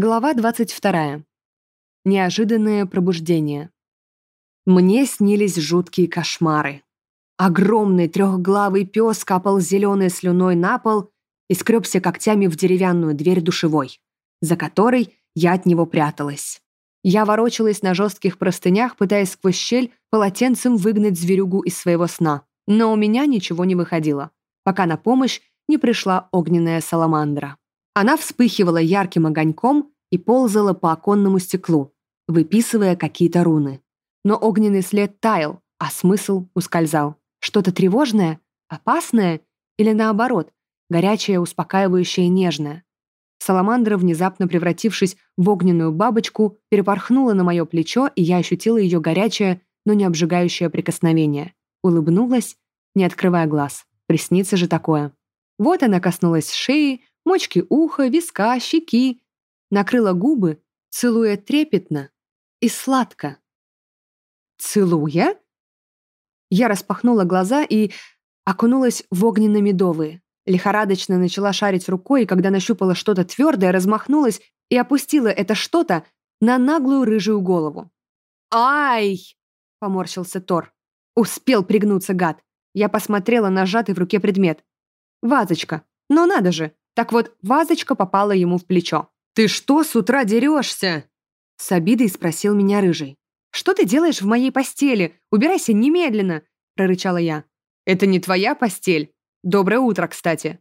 Глава 22. Неожиданное пробуждение. Мне снились жуткие кошмары. Огромный трехглавый пес капал зеленой слюной на пол и скребся когтями в деревянную дверь душевой, за которой я от него пряталась. Я ворочалась на жестких простынях, пытаясь сквозь щель полотенцем выгнать зверюгу из своего сна. Но у меня ничего не выходило, пока на помощь не пришла огненная саламандра. Она вспыхивала ярким огоньком и ползала по оконному стеклу, выписывая какие-то руны. Но огненный след таял, а смысл ускользал. Что-то тревожное, опасное или наоборот, горячее, успокаивающее, нежное. Саламандра, внезапно превратившись в огненную бабочку, перепорхнула на мое плечо, и я ощутила ее горячее, но не обжигающее прикосновение. Улыбнулась, не открывая глаз. Приснится же такое. Вот она коснулась шеи, мочки уха, виска, щеки, накрыла губы, целуя трепетно и сладко. «Целуя?» Я распахнула глаза и окунулась в огненно-медовые. Лихорадочно начала шарить рукой, и когда нащупала что-то твердое, размахнулась и опустила это что-то на наглую рыжую голову. «Ай!» — поморщился Тор. Успел пригнуться гад. Я посмотрела на сжатый в руке предмет. Вазочка. Но надо же, так вот, вазочка попала ему в плечо. «Ты что с утра дерешься?» С обидой спросил меня Рыжий. «Что ты делаешь в моей постели? Убирайся немедленно!» прорычала я. «Это не твоя постель. Доброе утро, кстати».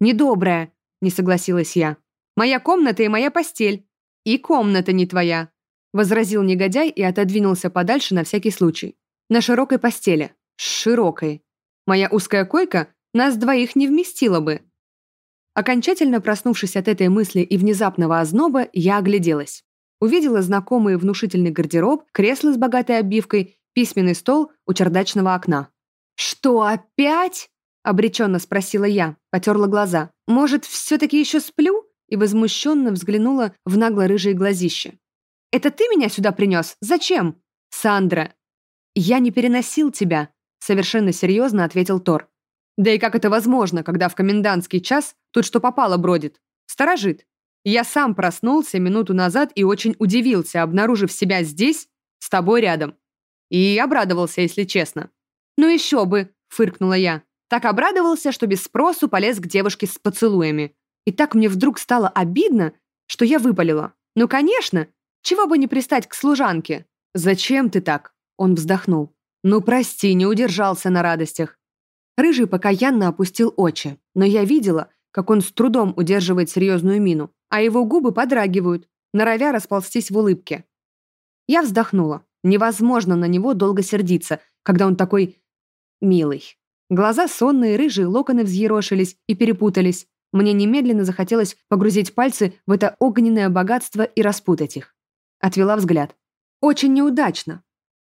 «Недоброе», не согласилась я. «Моя комната и моя постель. И комната не твоя», возразил негодяй и отодвинулся подальше на всякий случай. «На широкой постели. Широкой. Моя узкая койка нас двоих не вместила бы. Окончательно проснувшись от этой мысли и внезапного озноба, я огляделась. Увидела знакомый внушительный гардероб, кресло с богатой обивкой, письменный стол у чердачного окна. «Что, опять?» — обреченно спросила я, потерла глаза. «Может, все-таки еще сплю?» и возмущенно взглянула в нагло-рыжие глазище. «Это ты меня сюда принес? Зачем?» «Сандра, я не переносил тебя», — совершенно серьезно ответил Тор. Да и как это возможно, когда в комендантский час тут что попало бродит? Сторожит. Я сам проснулся минуту назад и очень удивился, обнаружив себя здесь, с тобой рядом. И обрадовался, если честно. «Ну еще бы!» — фыркнула я. Так обрадовался, что без спросу полез к девушке с поцелуями. И так мне вдруг стало обидно, что я выпалила. «Ну, конечно! Чего бы не пристать к служанке?» «Зачем ты так?» — он вздохнул. «Ну, прости, не удержался на радостях. Рыжий покаянно опустил очи, но я видела, как он с трудом удерживает серьезную мину, а его губы подрагивают, норовя расползтись в улыбке. Я вздохнула. Невозможно на него долго сердиться, когда он такой... милый. Глаза сонные, рыжие, локоны взъерошились и перепутались. Мне немедленно захотелось погрузить пальцы в это огненное богатство и распутать их. Отвела взгляд. Очень неудачно.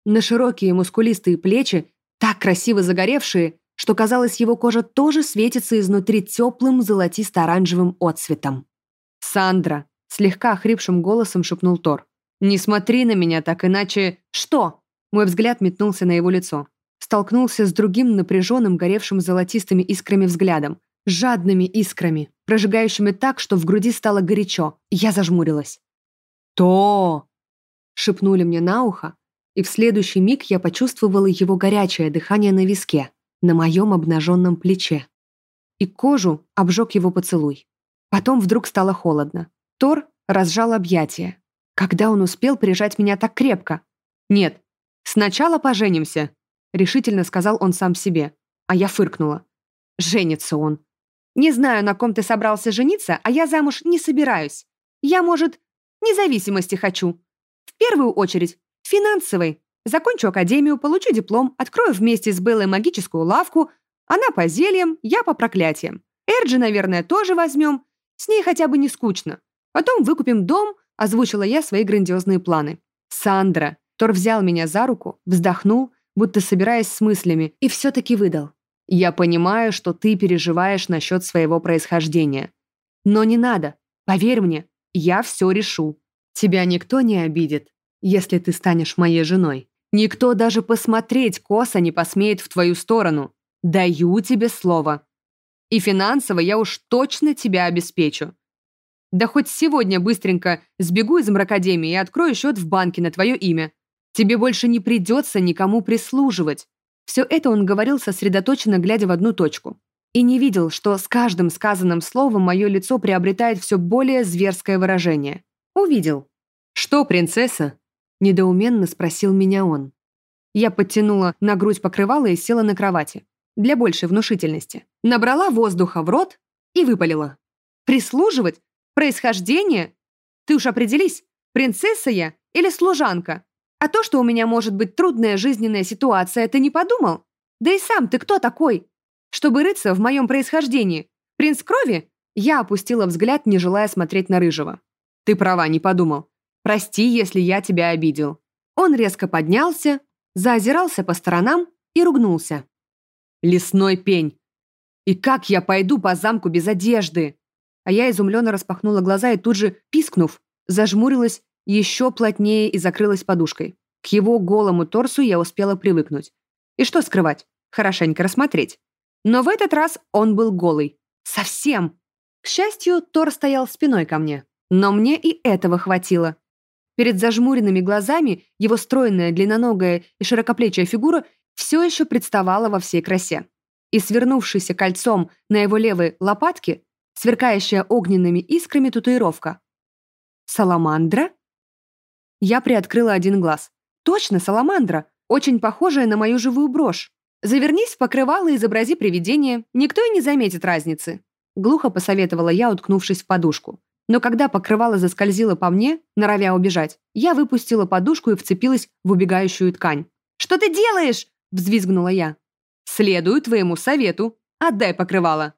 На широкие мускулистые плечи, так красиво загоревшие, что, казалось, его кожа тоже светится изнутри теплым золотисто-оранжевым отцветом. «Сандра!» — слегка охрипшим голосом шепнул Тор. «Не смотри на меня так, иначе...» «Что?» Мой взгляд метнулся на его лицо. Столкнулся с другим напряженным, горевшим золотистыми искрами взглядом. Жадными искрами, прожигающими так, что в груди стало горячо. Я зажмурилась. «То!» — шепнули мне на ухо, и в следующий миг я почувствовала его горячее дыхание на виске на моем обнаженном плече. И кожу обжег его поцелуй. Потом вдруг стало холодно. Тор разжал объятия. Когда он успел прижать меня так крепко? «Нет, сначала поженимся», — решительно сказал он сам себе. А я фыркнула. «Женится он. Не знаю, на ком ты собрался жениться, а я замуж не собираюсь. Я, может, независимости хочу. В первую очередь, финансовой. Закончу академию, получу диплом, открою вместе с Беллой магическую лавку. Она по зельям, я по проклятиям. Эрджи, наверное, тоже возьмем. С ней хотя бы не скучно. Потом выкупим дом, озвучила я свои грандиозные планы. Сандра. Тор взял меня за руку, вздохнул, будто собираясь с мыслями, и все-таки выдал. «Я понимаю, что ты переживаешь насчет своего происхождения. Но не надо. Поверь мне, я все решу. Тебя никто не обидит, если ты станешь моей женой. Никто даже посмотреть косо не посмеет в твою сторону. Даю тебе слово. И финансово я уж точно тебя обеспечу. Да хоть сегодня быстренько сбегу из мракадемии и открою счет в банке на твое имя. Тебе больше не придется никому прислуживать. Все это он говорил сосредоточенно, глядя в одну точку. И не видел, что с каждым сказанным словом мое лицо приобретает все более зверское выражение. Увидел. «Что, принцесса?» – недоуменно спросил меня он. Я подтянула на грудь покрывало и села на кровати. Для большей внушительности. Набрала воздуха в рот и выпалила. «Прислуживать? Происхождение? Ты уж определись, принцесса я или служанка? А то, что у меня может быть трудная жизненная ситуация, ты не подумал? Да и сам ты кто такой? Чтобы рыться в моем происхождении? Принц крови?» Я опустила взгляд, не желая смотреть на Рыжего. «Ты права, не подумал. Прости, если я тебя обидел». Он резко поднялся, заозирался по сторонам и ругнулся. «Лесной пень! И как я пойду по замку без одежды?» А я изумленно распахнула глаза и тут же, пискнув, зажмурилась еще плотнее и закрылась подушкой. К его голому торсу я успела привыкнуть. И что скрывать? Хорошенько рассмотреть. Но в этот раз он был голый. Совсем. К счастью, Тор стоял спиной ко мне. Но мне и этого хватило. Перед зажмуренными глазами его стройная, длинноногая и широкоплечья фигура все еще представала во всей красе. И свернувшийся кольцом на его левой лопатке, сверкающая огненными искрами татуировка. «Саламандра?» Я приоткрыла один глаз. «Точно, саламандра! Очень похожая на мою живую брошь. Завернись в покрывало и изобрази привидение, никто и не заметит разницы». Глухо посоветовала я, уткнувшись в подушку. Но когда покрывало заскользило по мне, норовя убежать, я выпустила подушку и вцепилась в убегающую ткань. «Что ты делаешь?» – взвизгнула я. «Следую твоему совету. Отдай покрывало».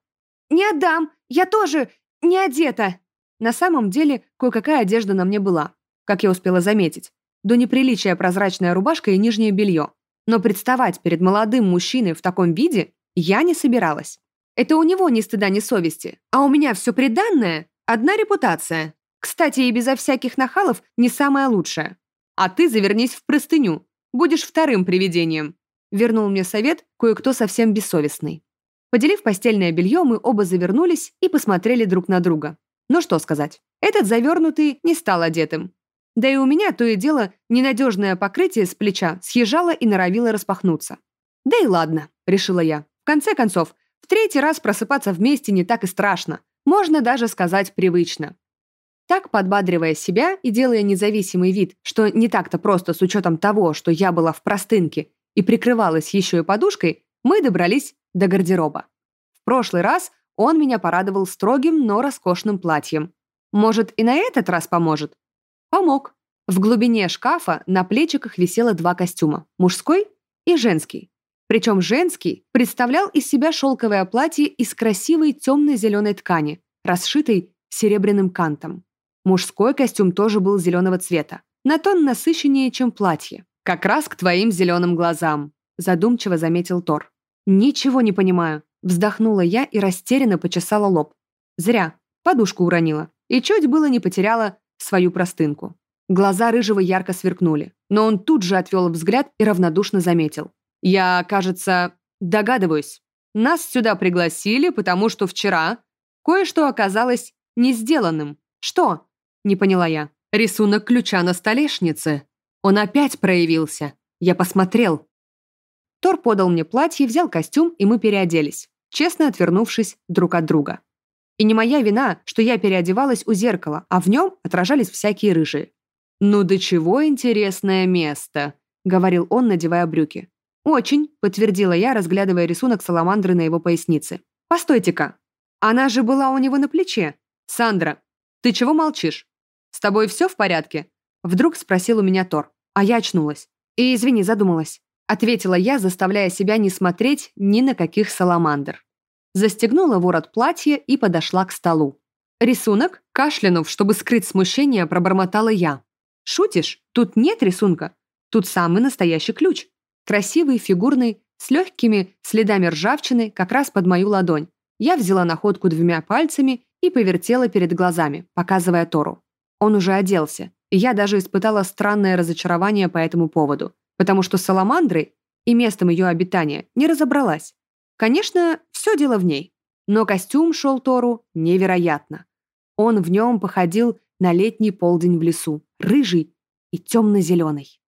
«Не отдам. Я тоже не одета». На самом деле, кое-какая одежда на мне была, как я успела заметить. До неприличия прозрачная рубашка и нижнее белье. Но представать перед молодым мужчиной в таком виде я не собиралась. Это у него ни стыда, ни совести. А у меня все приданное Одна репутация. Кстати, и безо всяких нахалов не самая лучшая. А ты завернись в простыню. Будешь вторым привидением. Вернул мне совет кое-кто совсем бессовестный. Поделив постельное белье, мы оба завернулись и посмотрели друг на друга. Ну что сказать, этот завернутый не стал одетым. Да и у меня то и дело ненадежное покрытие с плеча съезжало и норовило распахнуться. Да и ладно, решила я. В конце концов, в третий раз просыпаться вместе не так и страшно. Можно даже сказать привычно. Так, подбадривая себя и делая независимый вид, что не так-то просто с учетом того, что я была в простынке и прикрывалась еще и подушкой, мы добрались до гардероба. В прошлый раз он меня порадовал строгим, но роскошным платьем. Может, и на этот раз поможет? Помог. В глубине шкафа на плечиках висело два костюма – мужской и женский. Причем женский представлял из себя шелковое платье из красивой темно-зеленой ткани, расшитой серебряным кантом. Мужской костюм тоже был зеленого цвета, на тон насыщеннее, чем платье. «Как раз к твоим зеленым глазам», задумчиво заметил Тор. «Ничего не понимаю», вздохнула я и растерянно почесала лоб. Зря, подушку уронила. И чуть было не потеряла свою простынку. Глаза Рыжего ярко сверкнули, но он тут же отвел взгляд и равнодушно заметил. Я, кажется, догадываюсь. Нас сюда пригласили, потому что вчера кое-что оказалось не сделанным. Что? Не поняла я. Рисунок ключа на столешнице. Он опять проявился. Я посмотрел. Тор подал мне платье, взял костюм, и мы переоделись, честно отвернувшись друг от друга. И не моя вина, что я переодевалась у зеркала, а в нем отражались всякие рыжие. «Ну до чего интересное место», — говорил он, надевая брюки. «Очень», — подтвердила я, разглядывая рисунок саламандры на его пояснице. «Постойте-ка, она же была у него на плече. Сандра, ты чего молчишь? С тобой все в порядке?» Вдруг спросил у меня Тор, а я очнулась. «И извини, задумалась», — ответила я, заставляя себя не смотреть ни на каких саламандр. Застегнула ворот платья и подошла к столу. Рисунок, кашлянув, чтобы скрыть смущение, пробормотала я. «Шутишь? Тут нет рисунка. Тут самый настоящий ключ красивый, фигурный, с легкими следами ржавчины как раз под мою ладонь. Я взяла находку двумя пальцами и повертела перед глазами, показывая Тору. Он уже оделся, и я даже испытала странное разочарование по этому поводу, потому что с Саламандрой и местом ее обитания не разобралась. Конечно, все дело в ней, но костюм шел Тору невероятно. Он в нем походил на летний полдень в лесу, рыжий и темно-зеленый.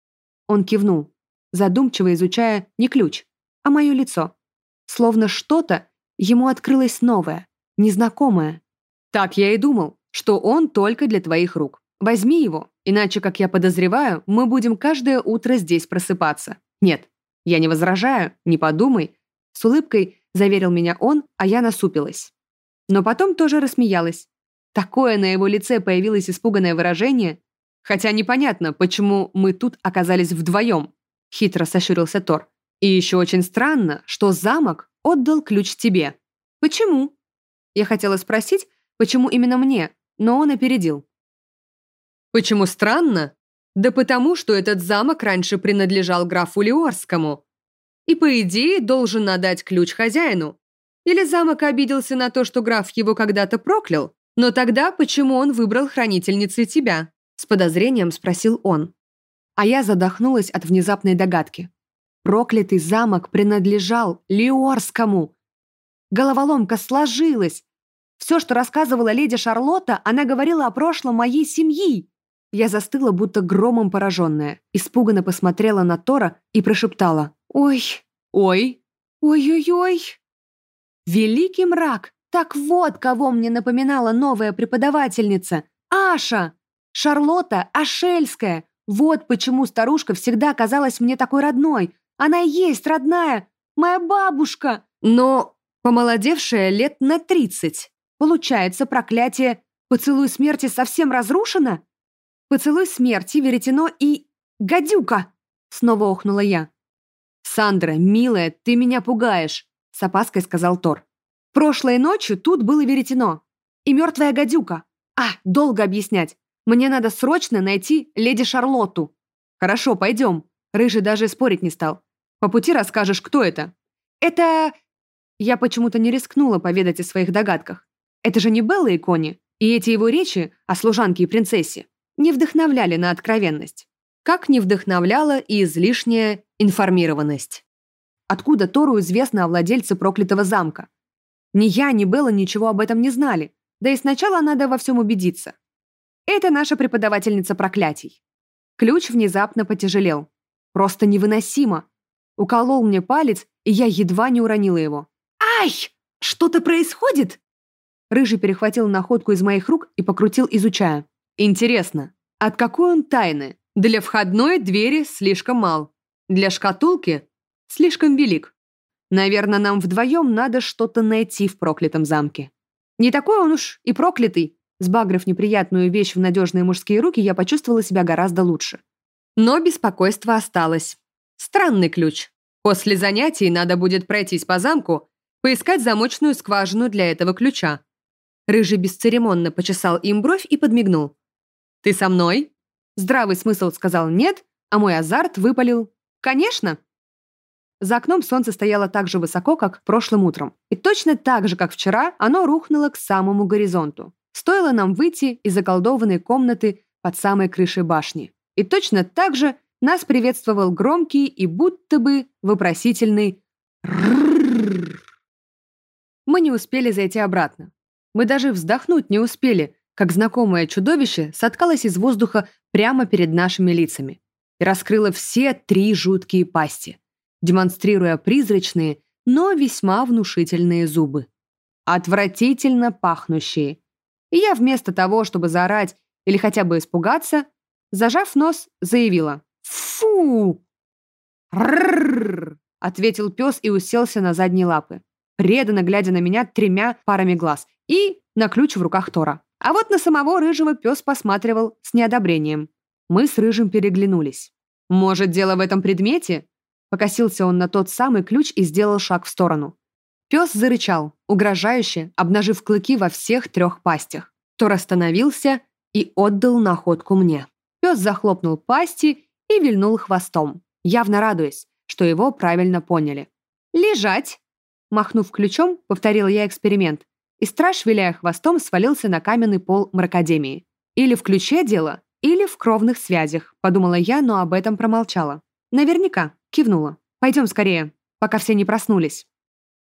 Он кивнул, задумчиво изучая не ключ, а мое лицо. Словно что-то ему открылось новое, незнакомое. Так я и думал, что он только для твоих рук. Возьми его, иначе, как я подозреваю, мы будем каждое утро здесь просыпаться. Нет, я не возражаю, не подумай. С улыбкой заверил меня он, а я насупилась. Но потом тоже рассмеялась. Такое на его лице появилось испуганное выражение, хотя непонятно, почему мы тут оказались вдвоем, хитро сощурился Тор. И еще очень странно, что замок отдал ключ тебе. Почему? Я хотела спросить, почему именно мне, но он опередил. Почему странно? Да потому, что этот замок раньше принадлежал графу Лиорскому. И, по идее, должен отдать ключ хозяину. Или замок обиделся на то, что граф его когда-то проклял? Но тогда почему он выбрал хранительницей тебя? С подозрением спросил он. А я задохнулась от внезапной догадки. Проклятый замок принадлежал Лиорскому. Головоломка сложилась. Все, что рассказывала леди Шарлотта, она говорила о прошлом моей семьи. Я застыла, будто громом пораженная, испуганно посмотрела на Тора и прошептала «Ой, ой, ой-ой-ой». Великий мрак! Так вот, кого мне напоминала новая преподавательница. Аша! Шарлотта Ашельская. Вот почему старушка всегда казалась мне такой родной. Она и есть родная. Моя бабушка. Но помолодевшая лет на тридцать. Получается, проклятие «Поцелуй смерти» совсем разрушено? «Поцелуй смерти», «Веретено» и «Гадюка!» Снова охнула я. «Сандра, милая, ты меня пугаешь», — с опаской сказал Тор. «Прошлой ночью тут было веретено. И мертвая гадюка. А, долго объяснять. Мне надо срочно найти леди Шарлотту». «Хорошо, пойдем». Рыжий даже спорить не стал. «По пути расскажешь, кто это». «Это...» Я почему-то не рискнула поведать о своих догадках. Это же не Белла и Кони, и эти его речи о служанке и принцессе не вдохновляли на откровенность. Как не вдохновляла и излишняя информированность. Откуда Тору известно о владельце проклятого замка? Ни я, ни Белла ничего об этом не знали, да и сначала надо во всем убедиться. Это наша преподавательница проклятий. Ключ внезапно потяжелел. Просто невыносимо. Уколол мне палец, и я едва не уронила его. «Ай! Что-то происходит?» Рыжий перехватил находку из моих рук и покрутил, изучая. «Интересно, от какой он тайны? Для входной двери слишком мал. Для шкатулки слишком велик. Наверное, нам вдвоем надо что-то найти в проклятом замке. Не такой он уж и проклятый. Сбагрив неприятную вещь в надежные мужские руки, я почувствовала себя гораздо лучше. Но беспокойство осталось. Странный ключ. После занятий надо будет пройтись по замку, поискать замочную скважину для этого ключа. Рыжий бесцеремонно почесал им бровь и подмигнул. «Ты со мной?» Здравый смысл сказал «нет», а мой азарт выпалил «конечно». За окном солнце стояло так же высоко, как прошлым утром. И точно так же, как вчера, оно рухнуло к самому горизонту. Стоило нам выйти из заколдованной комнаты под самой крышей башни. И точно так же нас приветствовал громкий и будто бы вопросительный «рррррр». Мы не успели зайти обратно. Мы даже вздохнуть не успели, как знакомое чудовище соткалось из воздуха прямо перед нашими лицами и раскрыло все три жуткие пасти, демонстрируя призрачные, но весьма внушительные зубы. Отвратительно пахнущие. И я вместо того, чтобы заорать или хотя бы испугаться, зажав нос, заявила «Фу!» «Ррррр!» — ответил пес и уселся на задние лапы, преданно глядя на меня тремя парами глаз и на ключ в руках Тора. А вот на самого рыжего пес посматривал с неодобрением. Мы с рыжим переглянулись. «Может, дело в этом предмете?» Покосился он на тот самый ключ и сделал шаг в сторону. Пес зарычал, угрожающе, обнажив клыки во всех трех пастях. Тор остановился и отдал находку мне. Пес захлопнул пасти и вильнул хвостом, явно радуясь, что его правильно поняли. «Лежать!» Махнув ключом, повторил я эксперимент и страж, виляя хвостом, свалился на каменный пол мракадемии. Или в ключе дело, или в кровных связях, подумала я, но об этом промолчала. Наверняка, кивнула. Пойдем скорее, пока все не проснулись.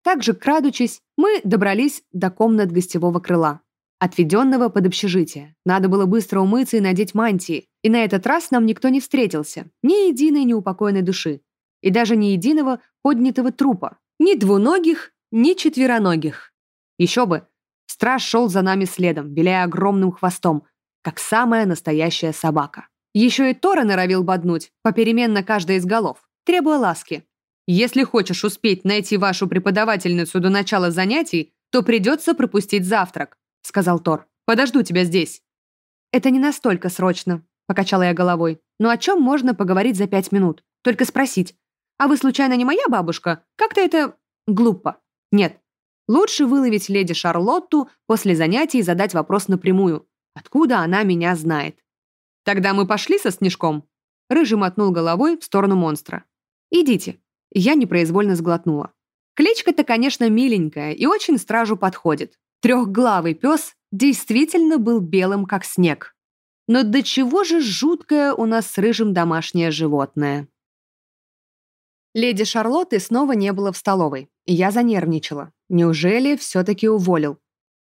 Также, крадучись, мы добрались до комнат гостевого крыла. отведенного под общежитие. Надо было быстро умыться и надеть мантии. И на этот раз нам никто не встретился. Ни единой неупокоенной души. И даже ни единого поднятого трупа. Ни двуногих, ни четвероногих. Еще бы. Страж шел за нами следом, виляя огромным хвостом, как самая настоящая собака. Еще и Тора норовил боднуть, попеременно каждая из голов, требуя ласки. «Если хочешь успеть найти вашу преподавательницу до начала занятий, то придется пропустить завтрак», — сказал Тор. «Подожду тебя здесь». «Это не настолько срочно», — покачала я головой. «Но о чем можно поговорить за пять минут? Только спросить. А вы, случайно, не моя бабушка? Как-то это... глупо. Нет. Лучше выловить леди Шарлотту после занятий и задать вопрос напрямую. Откуда она меня знает?» «Тогда мы пошли со Снежком?» Рыжий мотнул головой в сторону монстра. «Идите». Я непроизвольно сглотнула. Кличка-то, конечно, миленькая и очень стражу подходит. Трехглавый пес действительно был белым, как снег. Но до чего же жуткое у нас с рыжим домашнее животное. Леди Шарлотты снова не было в столовой, и я занервничала. Неужели все-таки уволил?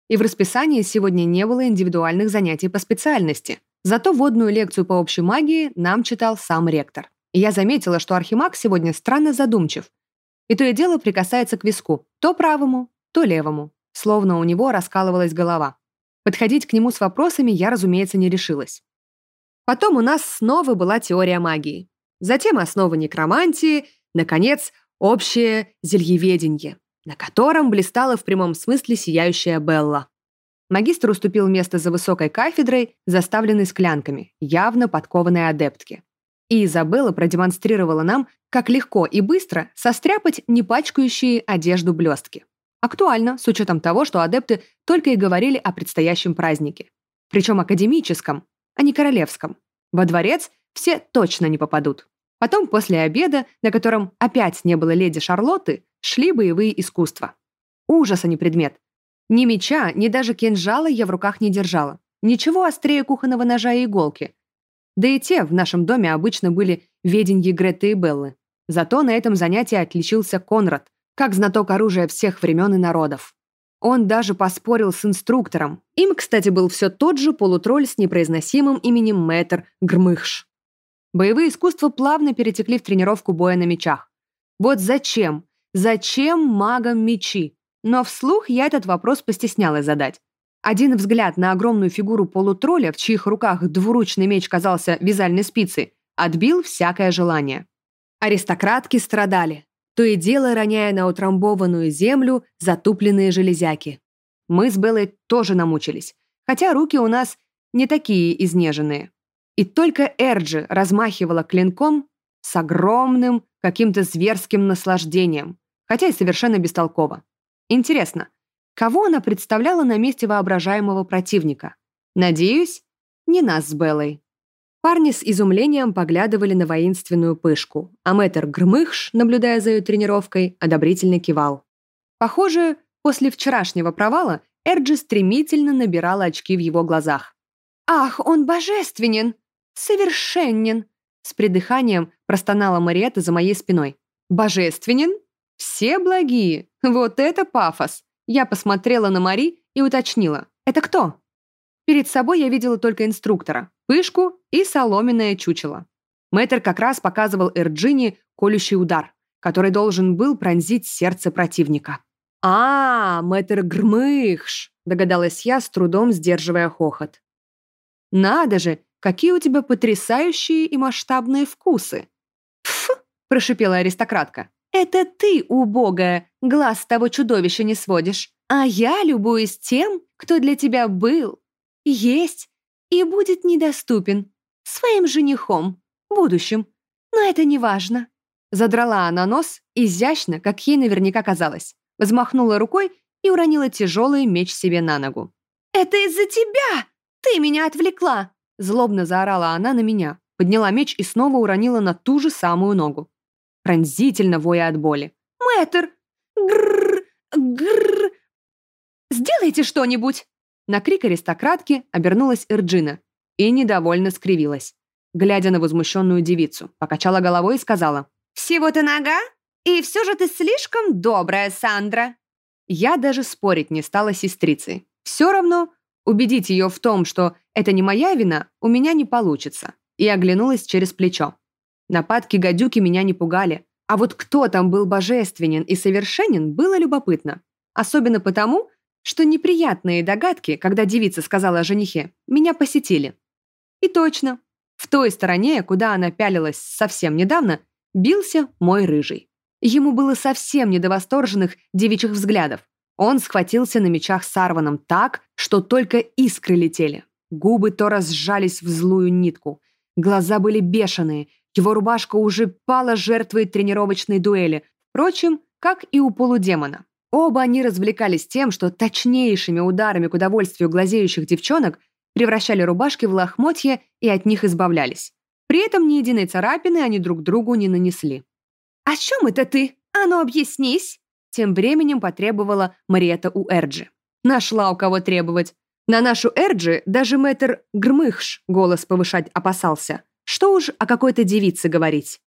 И в расписании сегодня не было индивидуальных занятий по специальности. Зато водную лекцию по общей магии нам читал сам ректор. И я заметила, что Архимаг сегодня странно задумчив. И то и дело прикасается к виску, то правому, то левому, словно у него раскалывалась голова. Подходить к нему с вопросами я, разумеется, не решилась. Потом у нас снова была теория магии. Затем основы некромантии, наконец, общее зельеведение, на котором блистала в прямом смысле сияющая Белла. Магистр уступил место за высокой кафедрой, заставленной склянками, явно подкованной адептки. И Изабелла продемонстрировала нам, как легко и быстро состряпать не пачкающие одежду блестки. Актуально, с учетом того, что адепты только и говорили о предстоящем празднике. Причем академическом, а не королевском. Во дворец все точно не попадут. Потом, после обеда, на котором опять не было леди Шарлотты, шли боевые искусства. Ужас, а не предмет. Ни меча, ни даже кинжала я в руках не держала. Ничего острее кухонного ножа и иголки. Да и те в нашем доме обычно были веденьи Греты и Беллы. Зато на этом занятии отличился Конрад, как знаток оружия всех времен и народов. Он даже поспорил с инструктором. Им, кстати, был все тот же полутролль с непроизносимым именем Мэтр Грмыхш. Боевые искусства плавно перетекли в тренировку боя на мечах. Вот зачем? Зачем магам мечи? Но вслух я этот вопрос постеснялась задать. Один взгляд на огромную фигуру полутролля, в чьих руках двуручный меч казался вязальной спицей, отбил всякое желание. Аристократки страдали, то и дело роняя на утрамбованную землю затупленные железяки. Мы с Беллой тоже намучились, хотя руки у нас не такие изнеженные. И только Эрджи размахивала клинком с огромным, каким-то зверским наслаждением, хотя и совершенно бестолково. Интересно, Кого она представляла на месте воображаемого противника? Надеюсь, не нас с Беллой. Парни с изумлением поглядывали на воинственную пышку, а мэтр Грмыхш, наблюдая за ее тренировкой, одобрительно кивал. Похоже, после вчерашнего провала Эрджи стремительно набирала очки в его глазах. «Ах, он божественен! Совершенен!» С придыханием простонала Мариетта за моей спиной. «Божественен? Все благие! Вот это пафос! Я посмотрела на Мари и уточнила. «Это кто?» Перед собой я видела только инструктора, пышку и соломенное чучело. Мэтр как раз показывал Эрджини колющий удар, который должен был пронзить сердце противника. «А, мэтр Грмыхш!» – догадалась я, с трудом сдерживая хохот. «Надо же, какие у тебя потрясающие и масштабные вкусы!» «Пф!» – прошипела аристократка. Это ты, убогая, глаз того чудовища не сводишь. А я любуюсь тем, кто для тебя был, есть и будет недоступен. Своим женихом, будущим. Но это не важно. Задрала она нос, изящно, как ей наверняка казалось. Взмахнула рукой и уронила тяжелый меч себе на ногу. «Это из-за тебя! Ты меня отвлекла!» Злобно заорала она на меня, подняла меч и снова уронила на ту же самую ногу пронзительно воя от боли. «Мэтр! Грррр! Грррр! Сделайте что-нибудь!» На крик аристократки обернулась Эрджина и недовольно скривилась, глядя на возмущенную девицу, покачала головой и сказала «Всего-то нога? И все же ты слишком добрая, Сандра!» Я даже спорить не стала сестрицей. Все равно убедить ее в том, что это не моя вина, у меня не получится. И оглянулась через плечо. Нападки гадюки меня не пугали. А вот кто там был божественен и совершенен, было любопытно. Особенно потому, что неприятные догадки, когда девица сказала о женихе, меня посетили. И точно, в той стороне, куда она пялилась совсем недавно, бился мой рыжий. Ему было совсем не до восторженных девичьих взглядов. Он схватился на мечах с Арваном так, что только искры летели. Губы то разжались в злую нитку. Глаза были бешеные. Его рубашка уже пала жертвой тренировочной дуэли. Впрочем, как и у полудемона. Оба они развлекались тем, что точнейшими ударами к удовольствию глазеющих девчонок превращали рубашки в лохмотья и от них избавлялись. При этом ни единой царапины они друг другу не нанесли. «О чем это ты? А ну, объяснись!» Тем временем потребовала Мариэта у Эрджи. Нашла у кого требовать. На нашу Эрджи даже мэтр Грмыхш голос повышать опасался. Что уж о какой-то девице говорить.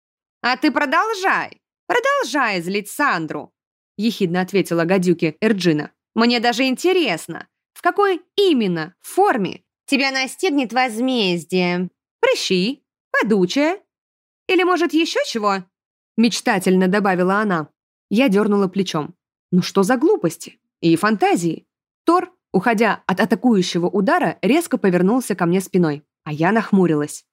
«А ты продолжай! Продолжай злить Сандру!» ехидно ответила гадюке Эрджина. «Мне даже интересно, в какой именно форме тебя настигнет возмездие? Прыщи? Подучая? Или, может, еще чего?» Мечтательно добавила она. Я дернула плечом. «Ну что за глупости? И фантазии?» Тор, уходя от атакующего удара, резко повернулся ко мне спиной, а я нахмурилась.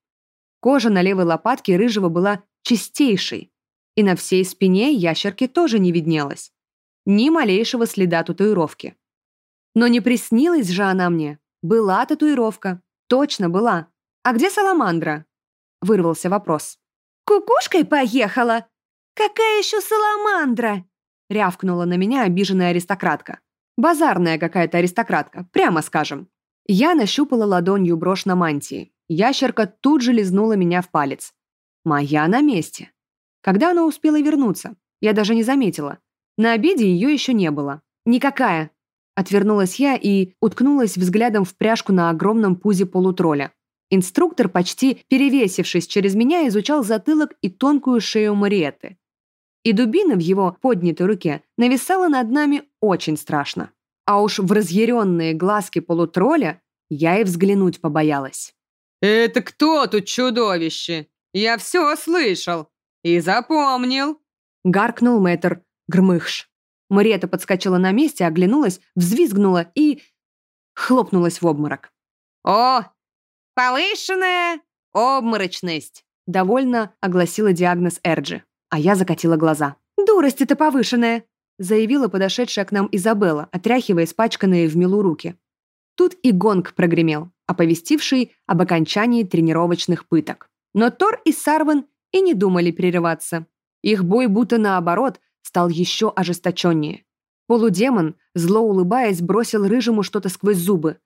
Кожа на левой лопатке рыжего была чистейшей, и на всей спине ящерки тоже не виднелось. Ни малейшего следа татуировки. Но не приснилась же она мне. Была татуировка. Точно была. А где Саламандра? Вырвался вопрос. «Кукушкой поехала? Какая еще Саламандра?» Рявкнула на меня обиженная аристократка. Базарная какая-то аристократка, прямо скажем. Я нащупала ладонью брошь на мантии. Ящерка тут же лизнула меня в палец. Моя на месте. Когда она успела вернуться? Я даже не заметила. На обеде ее еще не было. Никакая. Отвернулась я и уткнулась взглядом в пряжку на огромном пузе полутролля. Инструктор, почти перевесившись через меня, изучал затылок и тонкую шею Мариетты. И дубина в его поднятой руке нависала над нами очень страшно. А уж в разъяренные глазки полутролля я и взглянуть побоялась. «Это кто тут чудовище? Я все слышал и запомнил!» Гаркнул мэтр Грмыхш. Мариэта подскочила на месте, оглянулась, взвизгнула и... хлопнулась в обморок. «О, повышенная обморочность!» Довольно огласила диагноз Эрджи, а я закатила глаза. «Дурость это повышенная!» заявила подошедшая к нам Изабелла, отряхивая испачканные в милу руки. Тут и гонг прогремел, оповестивший об окончании тренировочных пыток. Но Тор и Сарван и не думали прерываться. Их бой будто наоборот стал еще ожесточеннее. Полудемон, зло улыбаясь, бросил рыжему что-то сквозь зубы.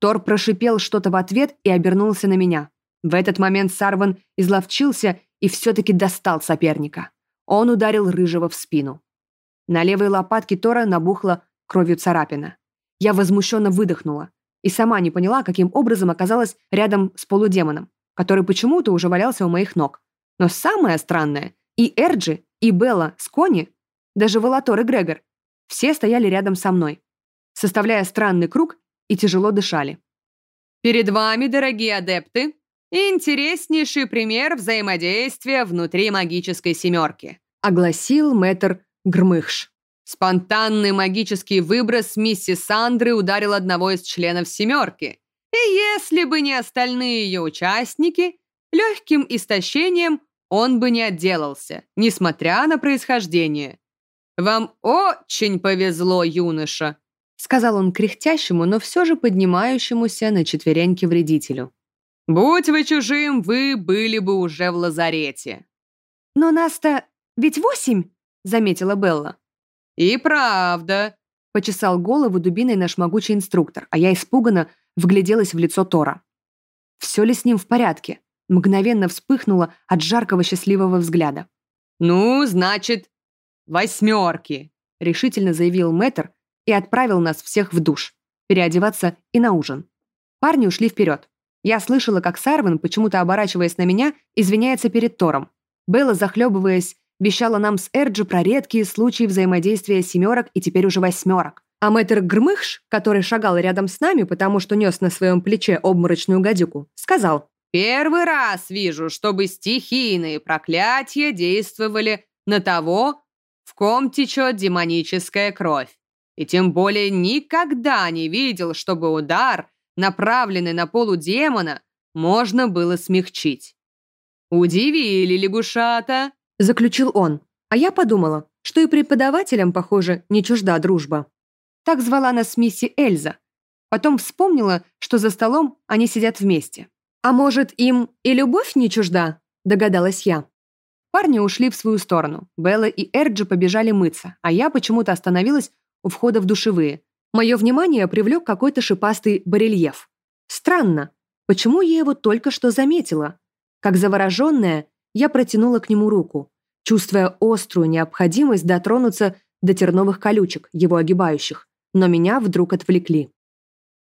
Тор прошипел что-то в ответ и обернулся на меня. В этот момент Сарван изловчился и все-таки достал соперника. Он ударил рыжего в спину. На левой лопатке Тора набухла кровью царапина. Я возмущенно выдохнула и сама не поняла, каким образом оказалась рядом с полудемоном, который почему-то уже валялся у моих ног. Но самое странное, и Эрджи, и Белла с Кони даже Волотор и Грегор. Все стояли рядом со мной, составляя странный круг и тяжело дышали. «Перед вами, дорогие адепты, интереснейший пример взаимодействия внутри магической семерки», огласил мэтр Грмыхш. Спонтанный магический выброс миссис Сандры ударил одного из членов семерки. И если бы не остальные ее участники, легким истощением он бы не отделался, несмотря на происхождение. «Вам очень повезло, юноша», — сказал он кряхтящему, но все же поднимающемуся на четвереньки вредителю. «Будь вы чужим, вы были бы уже в лазарете». «Но нас-то ведь восемь», — заметила Белла. «И правда», — почесал голову дубиной наш могучий инструктор, а я испуганно вгляделась в лицо Тора. Все ли с ним в порядке? Мгновенно вспыхнула от жаркого счастливого взгляда. «Ну, значит, «Восьмерки!» — решительно заявил мэтр и отправил нас всех в душ, переодеваться и на ужин. Парни ушли вперед. Я слышала, как Сарвин, почему-то оборачиваясь на меня, извиняется перед Тором. Белла, захлебываясь, вещала нам с Эрджи про редкие случаи взаимодействия семерок и теперь уже восьмерок. А мэтр Грмыхш, который шагал рядом с нами, потому что нес на своем плече обморочную гадюку, сказал, «Первый раз вижу, чтобы стихийные проклятия действовали на того, в ком течет демоническая кровь. И тем более никогда не видел, чтобы удар, направленный на полудемона, можно было смягчить. «Удивили лягушата», — заключил он. А я подумала, что и преподавателям, похоже, не чужда дружба. Так звала нас мисси Эльза. Потом вспомнила, что за столом они сидят вместе. «А может, им и любовь не чужда?» – догадалась я. Парни ушли в свою сторону. Белла и Эрджи побежали мыться, а я почему-то остановилась у входа в душевые. Мое внимание привлек какой-то шипастый барельеф. Странно, почему я его только что заметила? Как завороженная, я протянула к нему руку, чувствуя острую необходимость дотронуться до терновых колючек, его огибающих но меня вдруг отвлекли.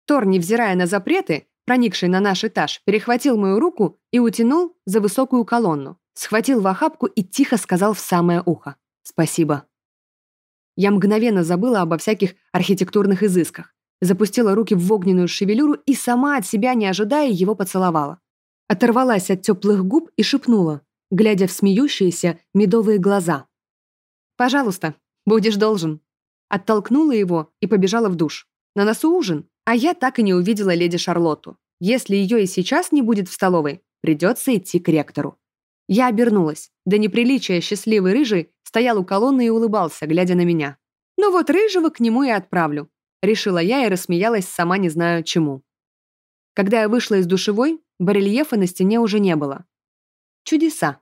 Тор, невзирая на запреты, проникший на наш этаж, перехватил мою руку и утянул за высокую колонну, схватил в охапку и тихо сказал в самое ухо «Спасибо». Я мгновенно забыла обо всяких архитектурных изысках, запустила руки в огненную шевелюру и сама от себя, не ожидая, его поцеловала. Оторвалась от теплых губ и шепнула, глядя в смеющиеся медовые глаза. «Пожалуйста, будешь должен». Оттолкнула его и побежала в душ. На носу ужин, а я так и не увидела леди Шарлотту. Если ее и сейчас не будет в столовой, придется идти к ректору. Я обернулась. До неприличия счастливый рыжий стоял у колонны и улыбался, глядя на меня. Ну вот рыжего к нему и отправлю. Решила я и рассмеялась, сама не знаю чему. Когда я вышла из душевой, барельефа на стене уже не было. Чудеса.